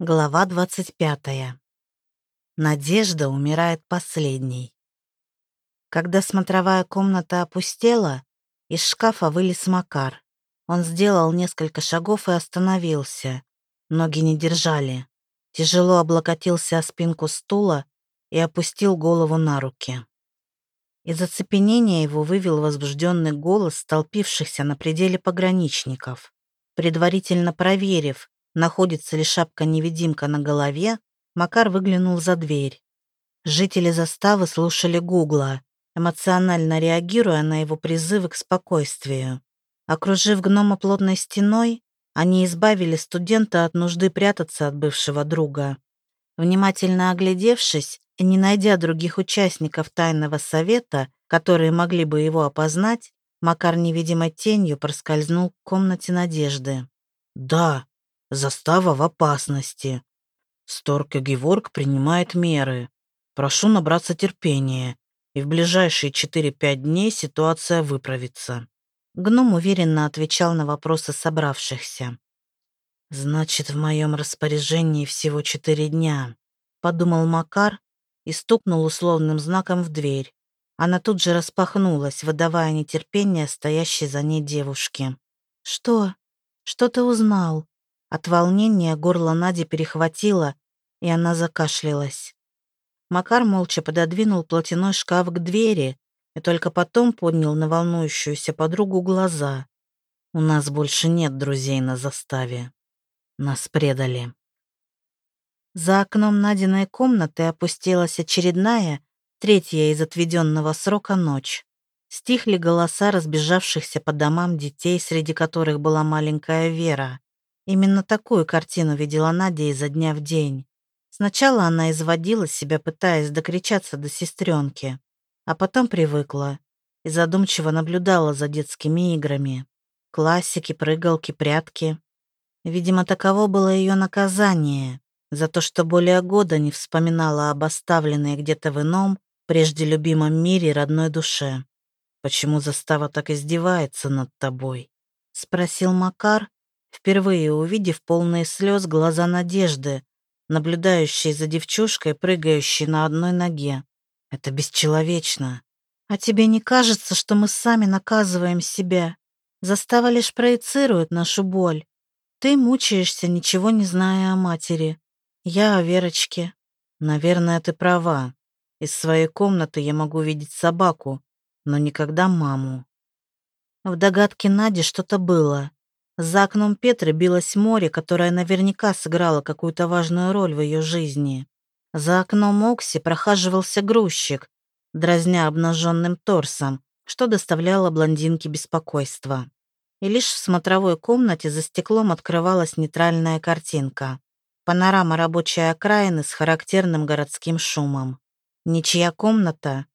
Глава 25. Надежда умирает последней. Когда смотровая комната опустела, из шкафа вылез Макар. Он сделал несколько шагов и остановился. Ноги не держали. Тяжело облокотился о спинку стула и опустил голову на руки. Из оцепенения его вывел возбужденный голос столпившихся на пределе пограничников. Предварительно проверив, находится ли шапка-невидимка на голове, Макар выглянул за дверь. Жители заставы слушали Гугла, эмоционально реагируя на его призывы к спокойствию. Окружив гнома плотной стеной, они избавили студента от нужды прятаться от бывшего друга. Внимательно оглядевшись и не найдя других участников тайного совета, которые могли бы его опознать, Макар невидимой тенью проскользнул к комнате Надежды. «Да, Застава в опасности. Сторг и Геворг принимает меры. Прошу набраться терпения, и в ближайшие 4-5 дней ситуация выправится». Гном уверенно отвечал на вопросы собравшихся. «Значит, в моем распоряжении всего четыре дня», — подумал Макар и стукнул условным знаком в дверь. Она тут же распахнулась, выдавая нетерпение стоящей за ней девушки. «Что? Что ты узнал?» От волнения горло Нади перехватило, и она закашлялась. Макар молча пододвинул платяной шкаф к двери и только потом поднял на волнующуюся подругу глаза. «У нас больше нет друзей на заставе. Нас предали». За окном Надиной комнаты опустилась очередная, третья из отведенного срока ночь. Стихли голоса разбежавшихся по домам детей, среди которых была маленькая Вера. Именно такую картину видела Надя изо дня в день. Сначала она изводила себя, пытаясь докричаться до сестренки, а потом привыкла и задумчиво наблюдала за детскими играми. Классики, прыгалки, прятки. Видимо, таково было ее наказание за то, что более года не вспоминала об оставленной где-то в ином, прежде любимом мире родной душе. «Почему застава так издевается над тобой?» — спросил Макар, впервые увидев полные слез глаза Надежды, наблюдающей за девчушкой, прыгающей на одной ноге. Это бесчеловечно. А тебе не кажется, что мы сами наказываем себя? Застава лишь проецирует нашу боль. Ты мучаешься, ничего не зная о матери. Я о Верочке. Наверное, ты права. Из своей комнаты я могу видеть собаку, но никогда маму. В догадке Нади что-то было. За окном Петры билось море, которое наверняка сыграло какую-то важную роль в ее жизни. За окном Окси прохаживался грузчик, дразня обнаженным торсом, что доставляло блондинке беспокойство. И лишь в смотровой комнате за стеклом открывалась нейтральная картинка. Панорама рабочей окраины с характерным городским шумом. Ничья комната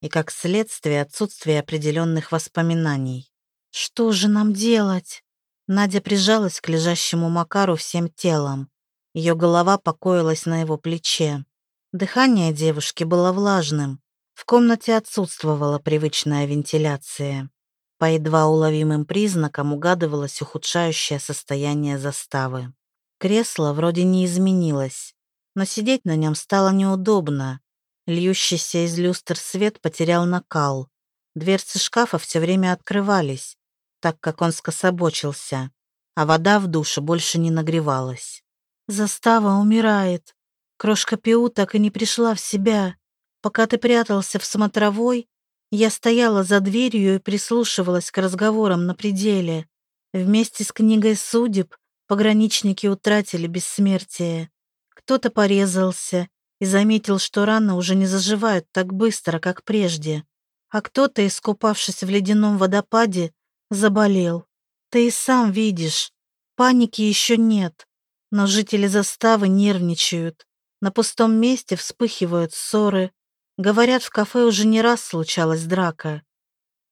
и, как следствие, отсутствие определенных воспоминаний. «Что же нам делать?» Надя прижалась к лежащему Макару всем телом. Ее голова покоилась на его плече. Дыхание девушки было влажным. В комнате отсутствовала привычная вентиляция. По едва уловимым признакам угадывалось ухудшающее состояние заставы. Кресло вроде не изменилось, но сидеть на нем стало неудобно. Льющийся из люстр свет потерял накал. Дверцы шкафа все время открывались, так как он скособочился, а вода в душе больше не нагревалась. «Застава умирает. Крошка Пиу так и не пришла в себя. Пока ты прятался в смотровой, я стояла за дверью и прислушивалась к разговорам на пределе. Вместе с книгой судеб пограничники утратили бессмертие. Кто-то порезался и заметил, что раны уже не заживают так быстро, как прежде. А кто-то, искупавшись в ледяном водопаде, Заболел. Ты и сам видишь. Паники еще нет. Но жители заставы нервничают. На пустом месте вспыхивают ссоры. Говорят, в кафе уже не раз случалась драка.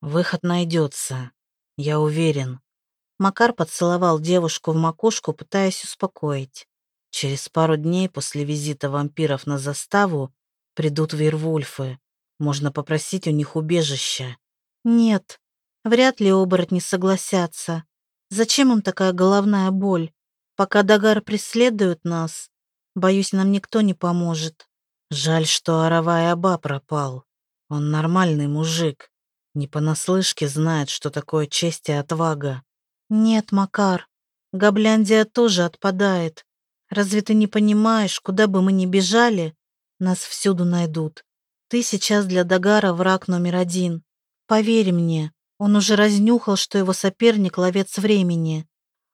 Выход найдется. Я уверен. Макар поцеловал девушку в макушку, пытаясь успокоить. Через пару дней после визита вампиров на заставу придут Вервульфы. Можно попросить у них убежища. Нет, Вряд ли оборотни согласятся. Зачем им такая головная боль? Пока Дагар преследует нас, Боюсь, нам никто не поможет. Жаль, что Аравай Аба пропал. Он нормальный мужик. Не понаслышке знает, что такое честь и отвага. Нет, Макар, Габляндия тоже отпадает. Разве ты не понимаешь, куда бы мы ни бежали, нас всюду найдут. Ты сейчас для Дагара враг номер один. Поверь мне, он уже разнюхал, что его соперник — ловец времени.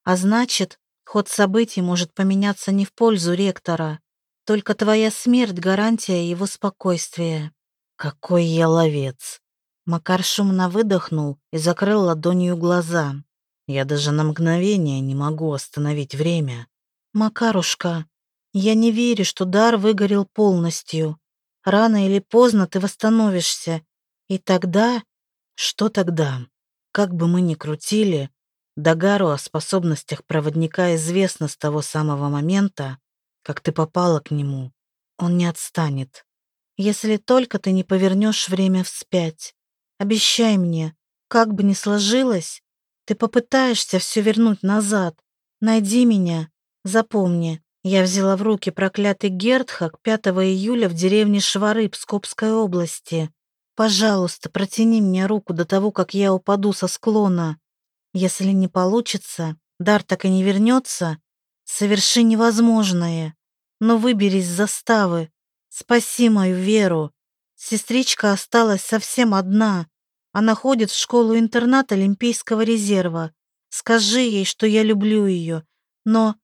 А значит, ход событий может поменяться не в пользу ректора. Только твоя смерть — гарантия его спокойствия. Какой я ловец. Макар шумно выдохнул и закрыл ладонью глаза. Я даже на мгновение не могу остановить время. Макарушка, я не верю, что дар выгорел полностью. Рано или поздно ты восстановишься. И тогда... Что тогда? Как бы мы ни крутили, Дагару о способностях проводника известно с того самого момента, как ты попала к нему. Он не отстанет. Если только ты не повернешь время вспять. Обещай мне, как бы ни сложилось, ты попытаешься все вернуть назад. Найди меня. Запомни, я взяла в руки проклятый Гертхак 5 июля в деревне Швары Пскопской области. Пожалуйста, протяни мне руку до того, как я упаду со склона. Если не получится, дар так и не вернется, соверши невозможное. Но выбери из заставы. Спаси мою веру. Сестричка осталась совсем одна. Она ходит в школу-интернат Олимпийского резерва. Скажи ей, что я люблю ее. Но...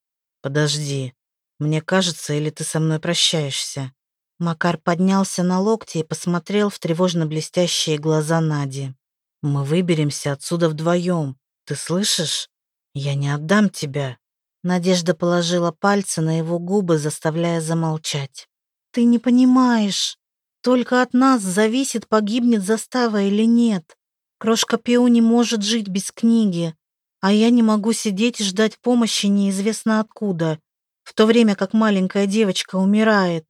Подожди. Мне кажется, или ты со мной прощаешься?» Макар поднялся на локти и посмотрел в тревожно блестящие глаза Нади. «Мы выберемся отсюда вдвоем. Ты слышишь? Я не отдам тебя». Надежда положила пальцы на его губы, заставляя замолчать. «Ты не понимаешь. Только от нас зависит, погибнет застава или нет. Крошка Пиу не может жить без книги, а я не могу сидеть и ждать помощи неизвестно откуда в то время как маленькая девочка умирает.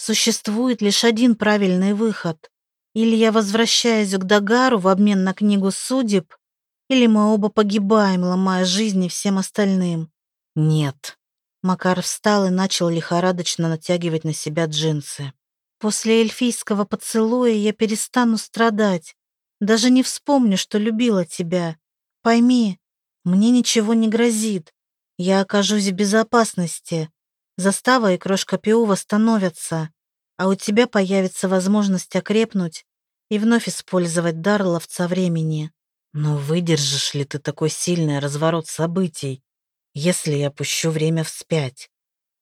Существует лишь один правильный выход. Или я возвращаюсь к Дагару в обмен на книгу судеб, или мы оба погибаем, ломая жизни всем остальным. Нет. Макар встал и начал лихорадочно натягивать на себя джинсы. После эльфийского поцелуя я перестану страдать. Даже не вспомню, что любила тебя. Пойми, мне ничего не грозит. Я окажусь в безопасности. Застава и крошка Пиу восстановятся, а у тебя появится возможность окрепнуть и вновь использовать дар ловца времени. Но выдержишь ли ты такой сильный разворот событий, если я пущу время вспять?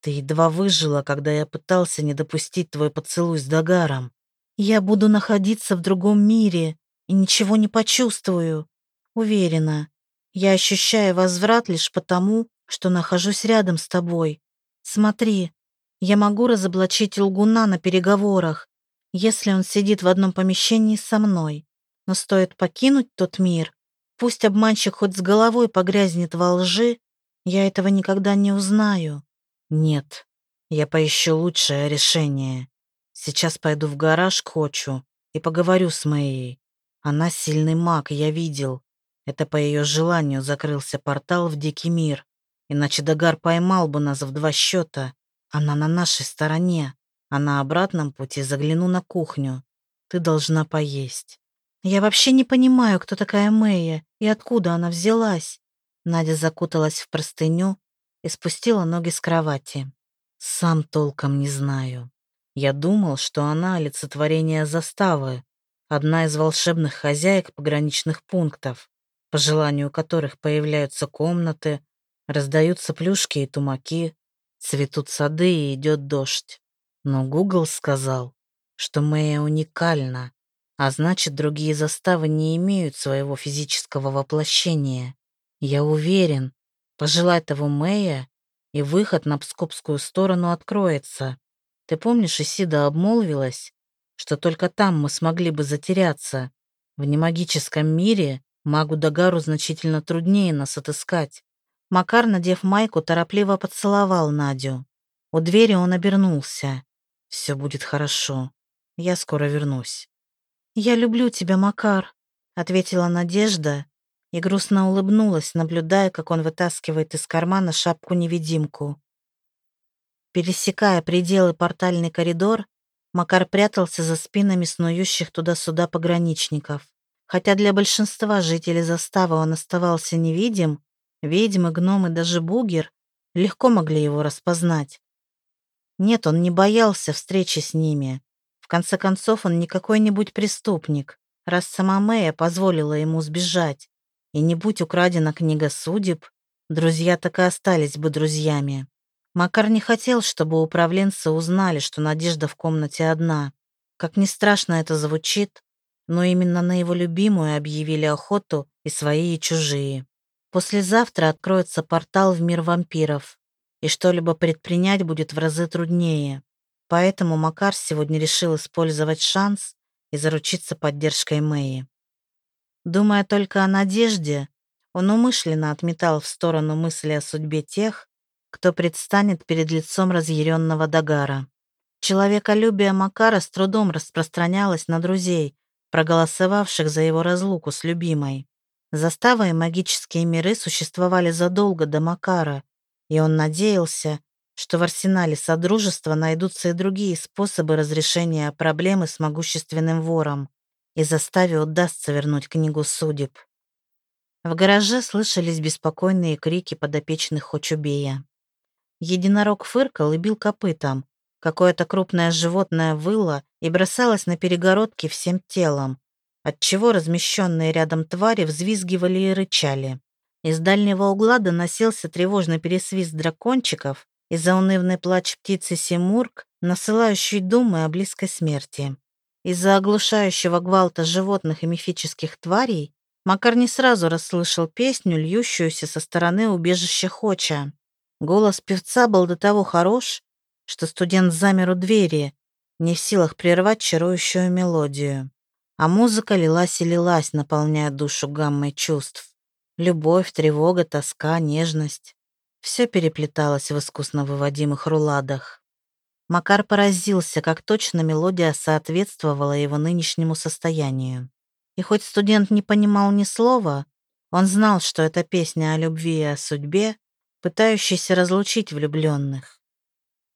Ты едва выжила, когда я пытался не допустить твой поцелуй с Дагаром. Я буду находиться в другом мире и ничего не почувствую. Уверена, я ощущаю возврат лишь потому, что нахожусь рядом с тобой. Смотри, я могу разоблачить лгуна на переговорах, если он сидит в одном помещении со мной. Но стоит покинуть тот мир, пусть обманщик хоть с головой погрязнет во лжи, я этого никогда не узнаю. Нет, я поищу лучшее решение. Сейчас пойду в гараж к Хочу и поговорю с моей. Она сильный маг, я видел. Это по ее желанию закрылся портал в Дикий мир. Иначе Дагар поймал бы нас в два счета. Она на нашей стороне, а на обратном пути загляну на кухню. Ты должна поесть. Я вообще не понимаю, кто такая Мэя и откуда она взялась. Надя закуталась в простыню и спустила ноги с кровати. Сам толком не знаю. Я думал, что она олицетворение заставы, одна из волшебных хозяек пограничных пунктов, по желанию которых появляются комнаты, Раздаются плюшки и тумаки, цветут сады и идет дождь. Но Гугл сказал, что Мэя уникальна, а значит, другие заставы не имеют своего физического воплощения. Я уверен, пожелай того Мэя, и выход на пскопскую сторону откроется. Ты помнишь, Исида обмолвилась, что только там мы смогли бы затеряться. В немагическом мире магу Дагару значительно труднее нас отыскать. Макар, надев майку, торопливо поцеловал Надю. У двери он обернулся. «Все будет хорошо. Я скоро вернусь». «Я люблю тебя, Макар», — ответила Надежда и грустно улыбнулась, наблюдая, как он вытаскивает из кармана шапку-невидимку. Пересекая пределы портальный коридор, Макар прятался за спинами снующих туда-сюда пограничников. Хотя для большинства жителей заставы он оставался невидим, ведьмы, гномы, даже бугер легко могли его распознать. Нет, он не боялся встречи с ними. В конце концов, он не какой-нибудь преступник, раз сама Мэя позволила ему сбежать. И не будь украдена книга судеб, друзья так и остались бы друзьями. Макар не хотел, чтобы управленцы узнали, что Надежда в комнате одна. Как ни страшно это звучит, но именно на его любимую объявили охоту и свои, и чужие. Послезавтра откроется портал в мир вампиров, и что-либо предпринять будет в разы труднее. Поэтому Макар сегодня решил использовать шанс и заручиться поддержкой Мэи. Думая только о надежде, он умышленно отметал в сторону мысли о судьбе тех, кто предстанет перед лицом разъяренного Дагара. Человеколюбие Макара с трудом распространялось на друзей, проголосовавших за его разлуку с любимой. Заставы и магические миры существовали задолго до Макара, и он надеялся, что в арсенале Содружества найдутся и другие способы разрешения проблемы с могущественным вором, и заставе удастся вернуть книгу судеб. В гараже слышались беспокойные крики подопечных Хочубея. Единорог фыркал и бил копытом. Какое-то крупное животное выло и бросалось на перегородки всем телом, отчего размещенные рядом твари взвизгивали и рычали. Из дальнего угла доносился тревожный пересвист дракончиков и заунывный плач птицы Симург, насылающий думы о близкой смерти. Из-за оглушающего гвалта животных и мифических тварей Макар не сразу расслышал песню, льющуюся со стороны убежища Хоча. Голос певца был до того хорош, что студент замер у двери, не в силах прервать чарующую мелодию. А музыка лилась и лилась, наполняя душу гаммой чувств. Любовь, тревога, тоска, нежность. Все переплеталось в искусно выводимых руладах. Макар поразился, как точно мелодия соответствовала его нынешнему состоянию. И хоть студент не понимал ни слова, он знал, что это песня о любви и о судьбе, пытающийся разлучить влюбленных.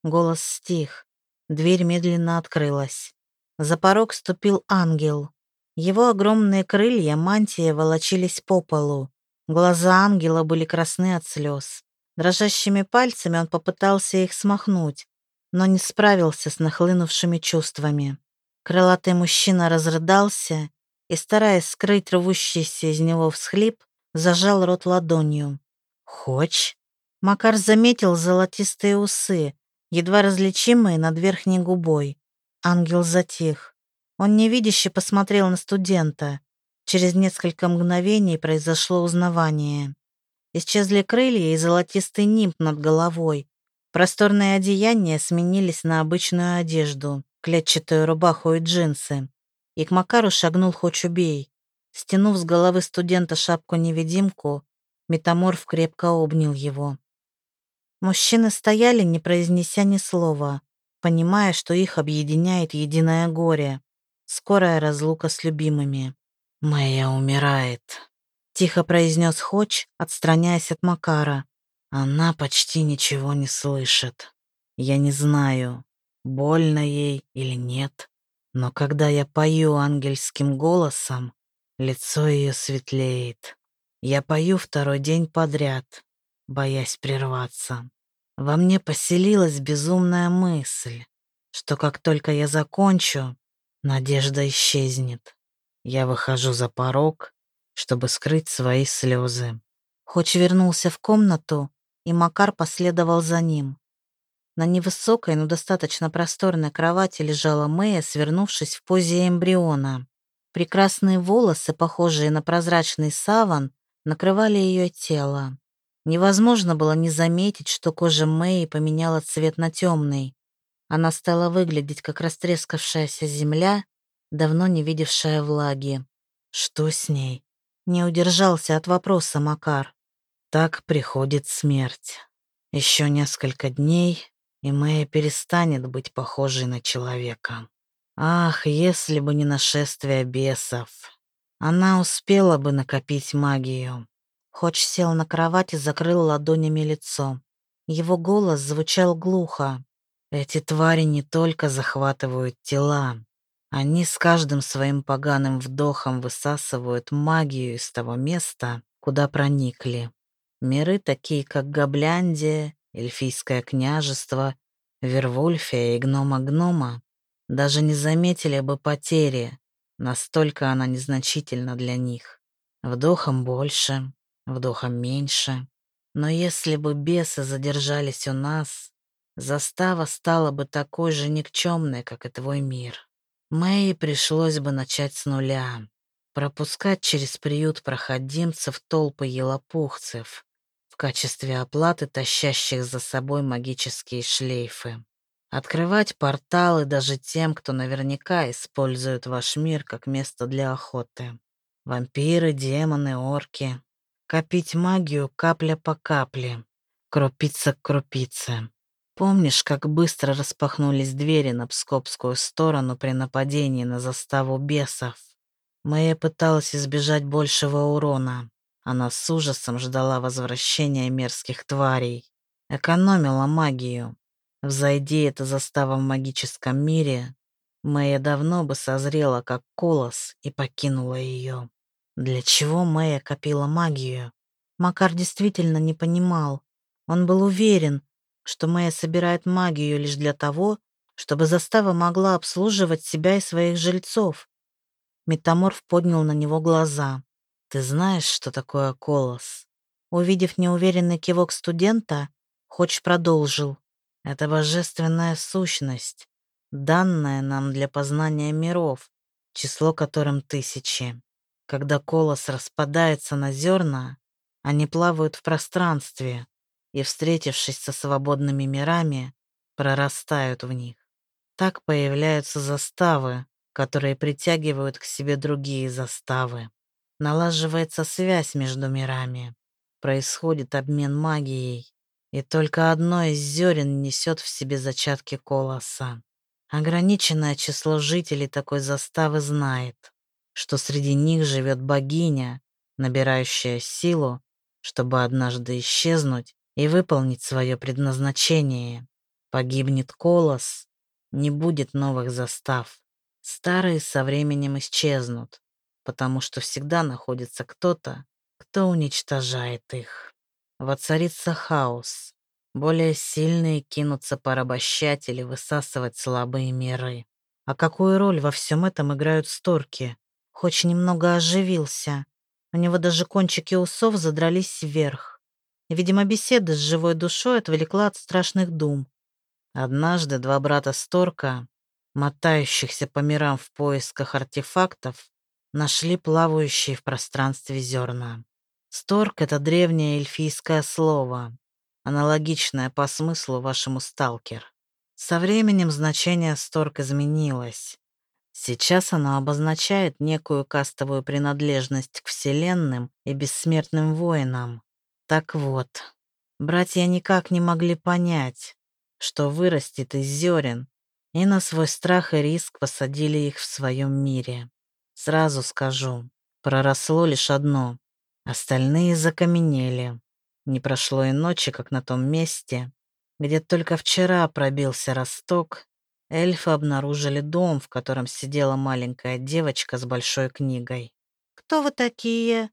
Голос стих. Дверь медленно открылась. За порог ступил ангел. Его огромные крылья мантия волочились по полу. Глаза ангела были красны от слез. Дрожащими пальцами он попытался их смахнуть, но не справился с нахлынувшими чувствами. Крылатый мужчина разрыдался и, стараясь скрыть рвущийся из него всхлип, зажал рот ладонью. «Хочь?» Макар заметил золотистые усы, едва различимые над верхней губой. Ангел затих. Он невидяще посмотрел на студента. Через несколько мгновений произошло узнавание. Исчезли крылья и золотистый нимб над головой. Просторные одеяния сменились на обычную одежду, клетчатую рубаху и джинсы. И к Макару шагнул Хочубей. Стянув с головы студента шапку-невидимку, метаморф крепко обнял его. Мужчины стояли, не произнеся ни слова, понимая, что их объединяет единое горе, скорая разлука с любимыми. «Моя умирает», — тихо произнес Хоч, отстраняясь от Макара. «Она почти ничего не слышит. Я не знаю, больно ей или нет, но когда я пою ангельским голосом, лицо ее светлеет. Я пою второй день подряд, боясь прерваться. Во мне поселилась безумная мысль, что как только я закончу, надежда исчезнет. Я выхожу за порог, чтобы скрыть свои слезы. Хоч вернулся в комнату, и Макар последовал за ним. На невысокой, но достаточно просторной кровати лежала Мэя, свернувшись в позе эмбриона. Прекрасные волосы, похожие на прозрачный саван, накрывали ее тело. Невозможно было не заметить, что кожа Мэй поменяла цвет на темный. Она стала выглядеть как растрескавшаяся земля, давно не видевшая влаги. Что с ней? Не удержался от вопроса Макар. Так приходит смерть. Еще несколько дней, и Мэй перестанет быть похожей на человека. Ах, если бы не нашествие бесов. Она успела бы накопить магию. Хоч сел на кровать и закрыл ладонями лицо. Его голос звучал глухо. Эти твари не только захватывают тела, они с каждым своим поганым вдохом высасывают магию из того места, куда проникли. Миры такие, как Гобляндия, Эльфийское княжество, Вервульфия и Гнома-Гнома даже не заметили бы потери, настолько она незначительна для них. Вдохом больше, вдохом меньше. Но если бы бесы задержались у нас, застава стала бы такой же никчемной, как и твой мир. Мэй пришлось бы начать с нуля, пропускать через приют проходимцев толпы елопухцев, в качестве оплаты тащащих за собой магические шлейфы. Открывать порталы даже тем, кто наверняка использует ваш мир как место для охоты. Вампиры, демоны, орки. Копить магию капля по капле, крупица к крупице. Помнишь, как быстро распахнулись двери на Пскопскую сторону при нападении на заставу бесов? Мэя пыталась избежать большего урона. Она с ужасом ждала возвращения мерзких тварей. Экономила магию. Взойди эта застава в магическом мире, Мэя давно бы созрела, как колос, и покинула ее. Для чего Мэя копила магию? Макар действительно не понимал. Он был уверен, что Мэя собирает магию лишь для того, чтобы застава могла обслуживать себя и своих жильцов. Метаморф поднял на него глаза. «Ты знаешь, что такое колос?» Увидев неуверенный кивок студента, Хоч продолжил. «Это божественная сущность, данная нам для познания миров, число которым тысячи. Когда колос распадается на зерна, они плавают в пространстве и, встретившись со свободными мирами, прорастают в них. Так появляются заставы, которые притягивают к себе другие заставы. Налаживается связь между мирами. Происходит обмен магией, и только одно из зерен несет в себе зачатки колоса. Ограниченное число жителей такой заставы знает что среди них живет богиня, набирающая силу, чтобы однажды исчезнуть и выполнить свое предназначение. Погибнет колос, не будет новых застав. Старые со временем исчезнут, потому что всегда находится кто-то, кто уничтожает их. Воцарится хаос. Более сильные кинутся порабощать или высасывать слабые миры. А какую роль во всем этом играют сторки? Хоч немного оживился. У него даже кончики усов задрались вверх. видимо, беседа с живой душой отвлекла от страшных дум. Однажды два брата Сторка, мотающихся по мирам в поисках артефактов, нашли плавающие в пространстве зерна. Сторк — это древнее эльфийское слово, аналогичное по смыслу вашему сталкер. Со временем значение Сторк изменилось. Сейчас оно обозначает некую кастовую принадлежность к вселенным и бессмертным воинам. Так вот, братья никак не могли понять, что вырастет из зерен, и на свой страх и риск посадили их в своем мире. Сразу скажу, проросло лишь одно, остальные закаменели. Не прошло и ночи, как на том месте, где только вчера пробился росток эльфы обнаружили дом, в котором сидела маленькая девочка с большой книгой. «Кто вы такие?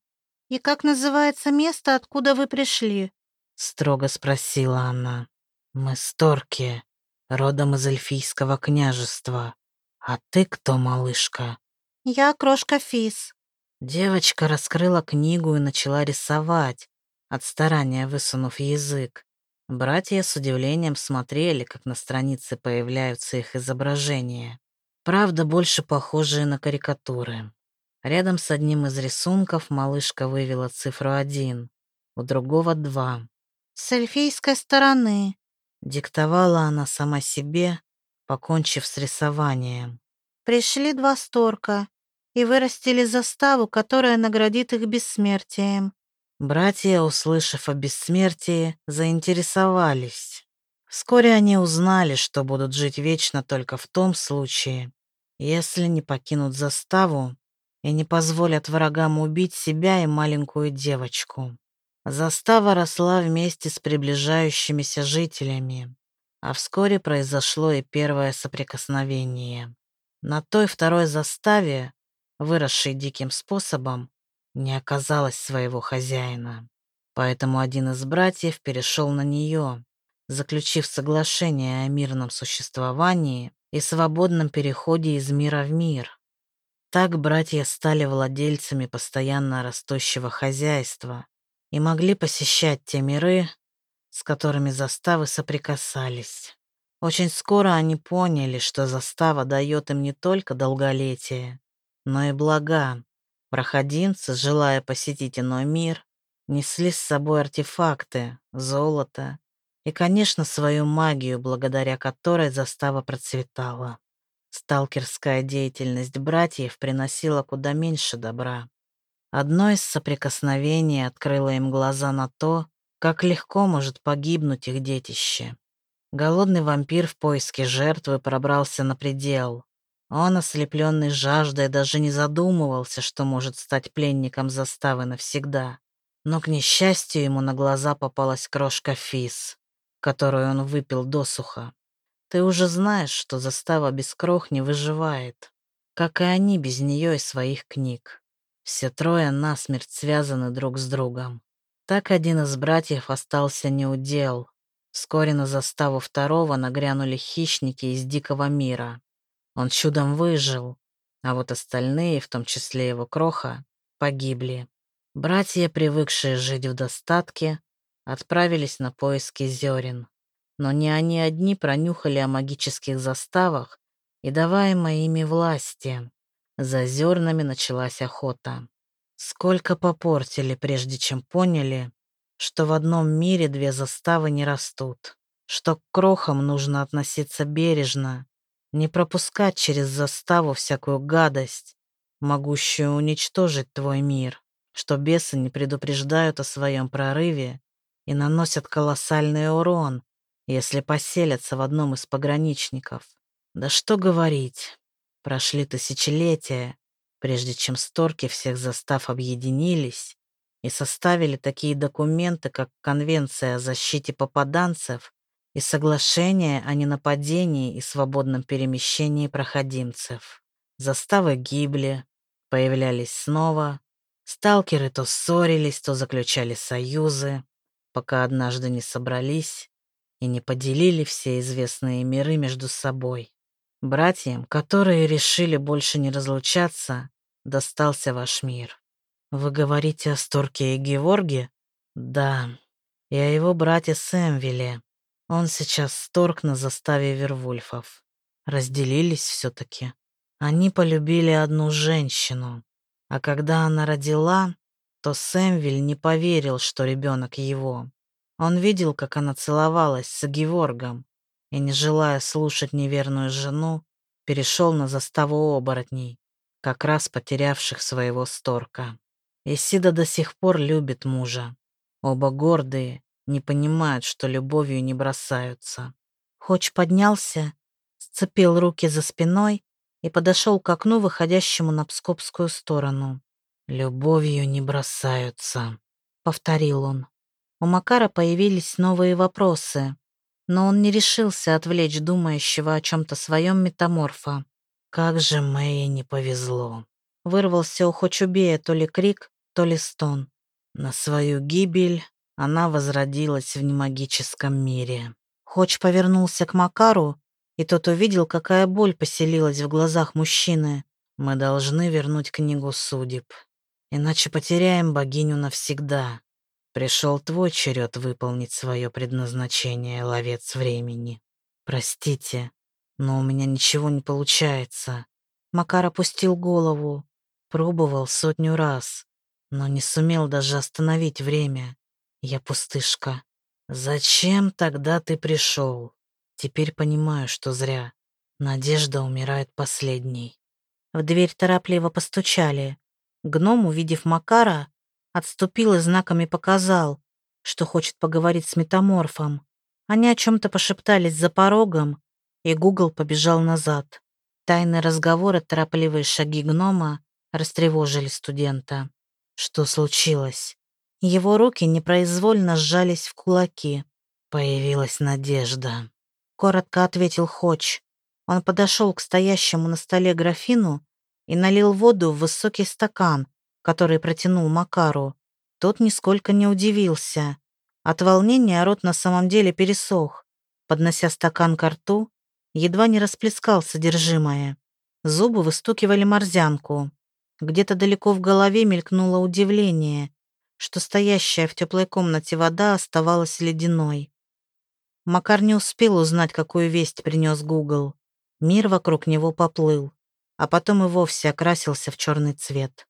И как называется место, откуда вы пришли?» — строго спросила она. «Мы сторки, родом из эльфийского княжества. А ты кто, малышка?» «Я крошка Фис». Девочка раскрыла книгу и начала рисовать, от старания высунув язык. Братья с удивлением смотрели, как на странице появляются их изображения. Правда, больше похожие на карикатуры. Рядом с одним из рисунков малышка вывела цифру один, у другого — два. «С эльфийской стороны», — диктовала она сама себе, покончив с рисованием. «Пришли два сторка и вырастили заставу, которая наградит их бессмертием. Братья, услышав о бессмертии, заинтересовались. Вскоре они узнали, что будут жить вечно только в том случае, если не покинут заставу и не позволят врагам убить себя и маленькую девочку. Застава росла вместе с приближающимися жителями. А вскоре произошло и первое соприкосновение. На той второй заставе, выросшей диким способом, не оказалось своего хозяина. Поэтому один из братьев перешел на нее, заключив соглашение о мирном существовании и свободном переходе из мира в мир. Так братья стали владельцами постоянно растущего хозяйства и могли посещать те миры, с которыми заставы соприкасались. Очень скоро они поняли, что застава дает им не только долголетие, но и блага. Проходимцы, желая посетить иной мир, несли с собой артефакты, золото и, конечно, свою магию, благодаря которой застава процветала. Сталкерская деятельность братьев приносила куда меньше добра. Одно из соприкосновений открыло им глаза на то, как легко может погибнуть их детище. Голодный вампир в поиске жертвы пробрался на предел. Он, ослепленный жаждой, даже не задумывался, что может стать пленником заставы навсегда. Но, к несчастью, ему на глаза попалась крошка физ, которую он выпил досуха. Ты уже знаешь, что застава без крох не выживает, как и они без нее и своих книг. Все трое насмерть связаны друг с другом. Так один из братьев остался неудел. Вскоре на заставу второго нагрянули хищники из дикого мира. Он чудом выжил, а вот остальные, в том числе его кроха, погибли. Братья, привыкшие жить в достатке, отправились на поиски зерен. Но не они одни пронюхали о магических заставах и даваемой ими власти. За зернами началась охота. Сколько попортили, прежде чем поняли, что в одном мире две заставы не растут, что к крохам нужно относиться бережно, не пропускать через заставу всякую гадость, могущую уничтожить твой мир, что бесы не предупреждают о своем прорыве и наносят колоссальный урон, если поселятся в одном из пограничников. Да что говорить, прошли тысячелетия, прежде чем сторки всех застав объединились и составили такие документы, как Конвенция о защите попаданцев и Соглашение о ненападении и свободном перемещении проходимцев. Заставы гибли, появлялись снова, сталкеры то ссорились, то заключали союзы, пока однажды не собрались и не поделили все известные миры между собой. Братьям, которые решили больше не разлучаться, достался ваш мир. Вы говорите о Сторке и Геворге? Да. И о его брате Сэмвиле. Он сейчас Сторк на заставе Вервульфов. Разделились все-таки. Они полюбили одну женщину. А когда она родила, то Сэмвиль не поверил, что ребенок его. Он видел, как она целовалась с Геворгом, и, не желая слушать неверную жену, перешел на заставу оборотней, как раз потерявших своего сторка. Исида до сих пор любит мужа. Оба гордые, не понимают, что любовью не бросаются. Хоч поднялся, сцепил руки за спиной и подошел к окну, выходящему на Пскопскую сторону. «Любовью не бросаются», — повторил он. У Макара появились новые вопросы но он не решился отвлечь думающего о чем-то своем метаморфа. «Как же Мэйи не повезло!» Вырвался у Хочубея то ли крик, то ли стон. На свою гибель она возродилась в немагическом мире. Хоч повернулся к Макару, и тот увидел, какая боль поселилась в глазах мужчины. «Мы должны вернуть книгу судеб, иначе потеряем богиню навсегда. Пришел твой черед выполнить свое предназначение, ловец времени. Простите, но у меня ничего не получается. Макар опустил голову, пробовал сотню раз, но не сумел даже остановить время. Я пустышка. Зачем тогда ты пришел? Теперь понимаю, что зря. Надежда умирает последней. В дверь торопливо постучали. Гном, увидев Макара, Отступил и знаками показал, что хочет поговорить с метаморфом. Они о чем-то пошептались за порогом, и Гугл побежал назад. Тайный разговор и торопливые шаги гнома растревожили студента. Что случилось? Его руки непроизвольно сжались в кулаки. Появилась надежда. коротко ответил Хоч. Он подошел к стоящему на столе графину и налил воду в высокий стакан, который протянул Макару. Тот нисколько не удивился. От волнения рот на самом деле пересох. Поднося стакан к рту, едва не расплескал содержимое. Зубы выстукивали морзянку. Где-то далеко в голове мелькнуло удивление, что стоящая в теплой комнате вода оставалась ледяной. Макар не успел узнать, какую весть принес Гугл. Мир вокруг него поплыл, а потом и вовсе окрасился в черный цвет.